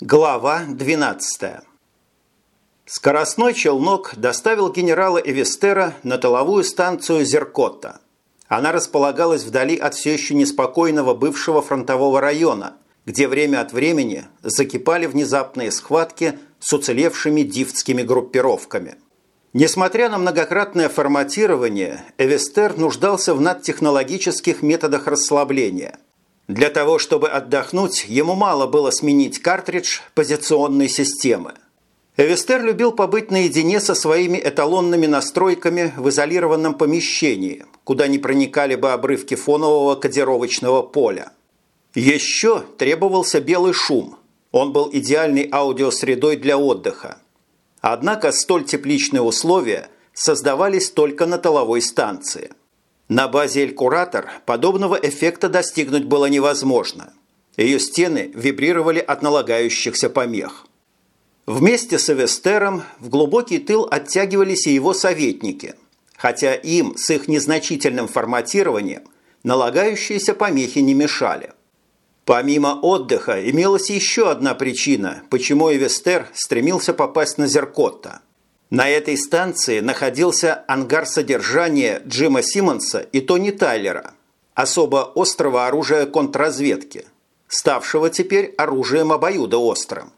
Глава 12. Скоростной челнок доставил генерала Эвестера на тыловую станцию Зеркотта. Она располагалась вдали от все еще неспокойного бывшего фронтового района, где время от времени закипали внезапные схватки с уцелевшими дифтскими группировками. Несмотря на многократное форматирование, Эвестер нуждался в надтехнологических методах расслабления – для того, чтобы отдохнуть, ему мало было сменить картридж позиционной системы. Эвестер любил побыть наедине со своими эталонными настройками в изолированном помещении, куда не проникали бы обрывки фонового кодировочного поля. Еще требовался белый шум. Он был идеальной аудиосредой для отдыха. Однако столь тепличные условия создавались только на тыловой станции. На базе «Элькуратор» подобного эффекта достигнуть было невозможно. Ее стены вибрировали от налагающихся помех. Вместе с Эвестером в глубокий тыл оттягивались и его советники, хотя им с их незначительным форматированием налагающиеся помехи не мешали. Помимо отдыха имелась еще одна причина, почему Эвестер стремился попасть на Зеркотта – на этой станции находился ангар содержания Джима Симмонса и Тони Тайлера, особо острого оружия контрразведки, ставшего теперь оружием обоюдоострым.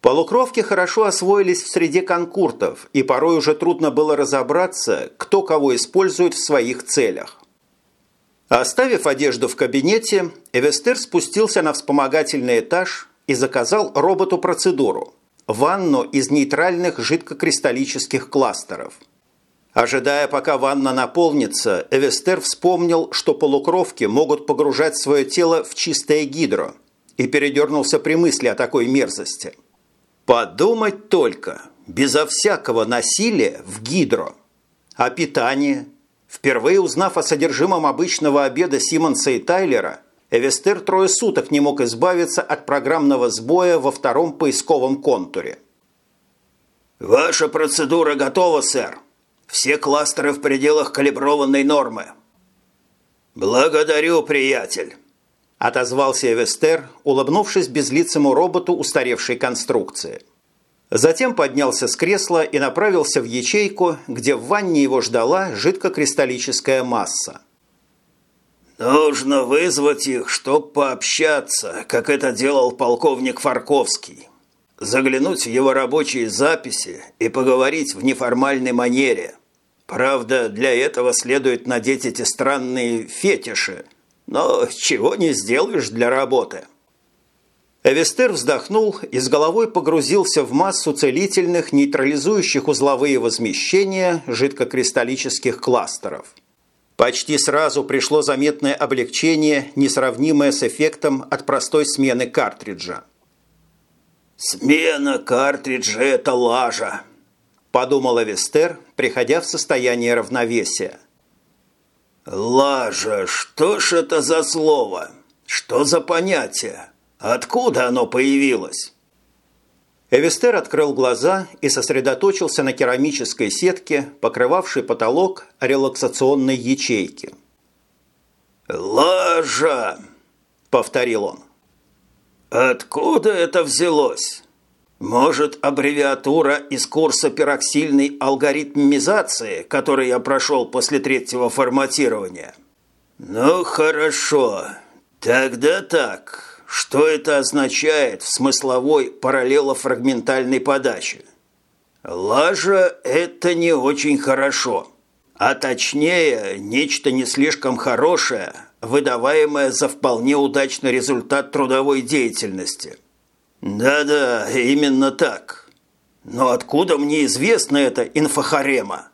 Полукровки хорошо освоились в среде конкуртов, и порой уже трудно было разобраться, кто кого использует в своих целях. Оставив одежду в кабинете, Эвестер спустился на вспомогательный этаж и заказал роботу процедуру – ванну из нейтральных жидкокристаллических кластеров. Ожидая, пока ванна наполнится, Эвестер вспомнил, что полукровки могут погружать свое тело в чистое гидро и передернулся при мысли о такой мерзости. Подумать только, безо всякого насилия в гидро. А питание? Впервые узнав о содержимом обычного обеда Симмонса и Тайлера, Эвестер трое суток не мог избавиться от программного сбоя во втором поисковом контуре. «Ваша процедура готова, сэр. Все кластеры в пределах калиброванной нормы». «Благодарю, приятель», – отозвался Эвестер, улыбнувшись безлицему роботу устаревшей конструкции. Затем поднялся с кресла и направился в ячейку, где в ванне его ждала жидкокристаллическая масса. «Нужно вызвать их, чтоб пообщаться, как это делал полковник Фарковский. Заглянуть в его рабочие записи и поговорить в неформальной манере. Правда, для этого следует надеть эти странные фетиши, но чего не сделаешь для работы». Эвестер вздохнул и с головой погрузился в массу целительных, нейтрализующих узловые возмещения жидкокристаллических кластеров – Почти сразу пришло заметное облегчение, несравнимое с эффектом от простой смены картриджа. «Смена картриджа – это лажа», – подумал Авестер, приходя в состояние равновесия. «Лажа, что ж это за слово? Что за понятие? Откуда оно появилось?» Эвестер открыл глаза и сосредоточился на керамической сетке, покрывавшей потолок релаксационной ячейки. «Ложа!» – повторил он. «Откуда это взялось? Может, аббревиатура из курса пироксильной алгоритмизации, который я прошел после третьего форматирования? Ну, хорошо. Тогда так. Что это означает в смысловой параллелофрагментальной подаче? Лажа – это не очень хорошо, а точнее, нечто не слишком хорошее, выдаваемое за вполне удачный результат трудовой деятельности. Да-да, именно так. Но откуда мне известна эта инфохарема?